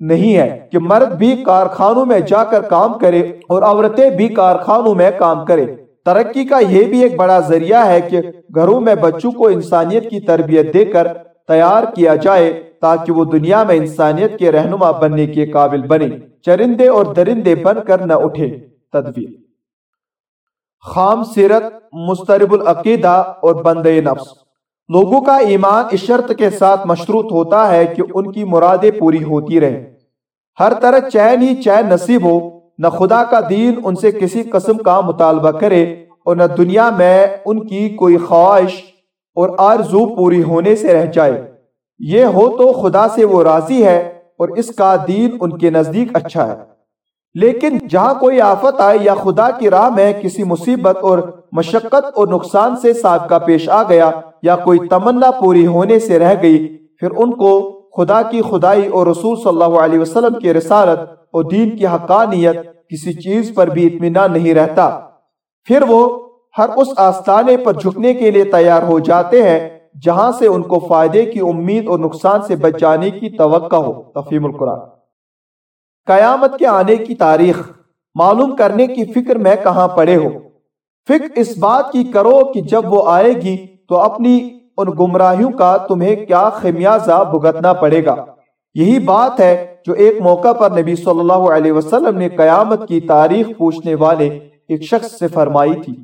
نہیں ہے کہ مرد بھی کارخانوں میں جا کر کام کرے اور عورتیں بھی کارخانوں میں کام کرے ترقی کا یہ بھی ایک بڑا ذریعہ ہے کہ گھروں میں بچوں کو انسانیت کی تربیت دے کر تیار کیا جائے تاکہ وہ دنیا میں انسانیت کے رہنما بننے کے قابل بنے، چرندے اور درندے بن کر نہ اٹھے۔ تدبیر۔ خام سیرت، مسترب العقیدہ اور بند نفس۔ لوگوں کا ایمان اس شرط کے ساتھ مشروط ہوتا ہے کہ ان کی مرادیں پوری ہوتی رہیں۔ ہر طرح چین ہی چین نصیب ہو نہ خدا کا دین ان سے کسی قسم کا مطالبہ کرے اور نہ دنیا میں ان کی کوئی خواہش اور آرزو پوری ہونے سے رہ جائے۔ یہ ہو تو خدا سے وہ راضی ہے اور اس کا دین ان کے نزدیک اچھا ہے۔ لیکن جہاں کوئی آفت آئے یا خدا کی راہ میں کسی مصیبت اور مشقت اور نقصان سے سابقہ پیش آ گیا یا کوئی تمنا پوری ہونے سے رہ گئی، پھر ان کو خدا کی خدائی اور رسول صلی اللہ علیہ وسلم کی رسالت اور دین کی حقانیت کسی چیز پر بھی اطمینان نہیں رہتا۔ پھر وہ ہر اس آستانے پر جھکنے کے لیے تیار ہو جاتے ہیں جہاں سے ان کو فائدے کی امید اور نقصان سے بچ جانے کی توقع ہو۔ تفہیم القرآن۔ قیامت کے آنے کی تاریخ، معلوم کرنے کی فکر میں کہاں پڑے ہو؟ فکر اس بات کی کرو کہ جب وہ آئے گی تو اپنی ان گمراہیوں کا تمہیں کیا خمیازہ بھگتنا پڑے گا۔ یہی بات ہے جو ایک موقع پر نبی صلی اللہ علیہ وسلم نے قیامت کی تاریخ پوچھنے والے ایک شخص سے فرمائی تھی۔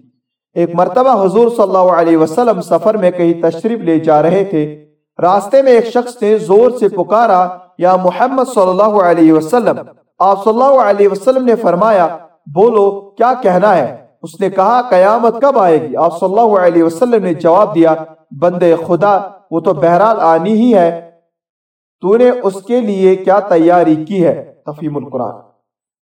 ایک مرتبہ حضور صلی اللہ علیہ وسلم سفر میں کہیں تشریف لے جا رہے تھے۔ راستے میں ایک شخص نے زور سے پکارا، یا محمد صلی اللہ علیہ وسلم، آپ صلی اللہ علیہ وسلم نے فرمایا، بولو، کیا کہنا ہے؟ اس نے کہا، قیامت کب آئے گی؟ آپ صلی اللہ علیہ وسلم نے جواب دیا بندے خدا، وہ تو بہرحال آنی ہی ہے۔ تو نے اس کے لیے کیا تیاری کی ہے؟ تفیم القرآن۔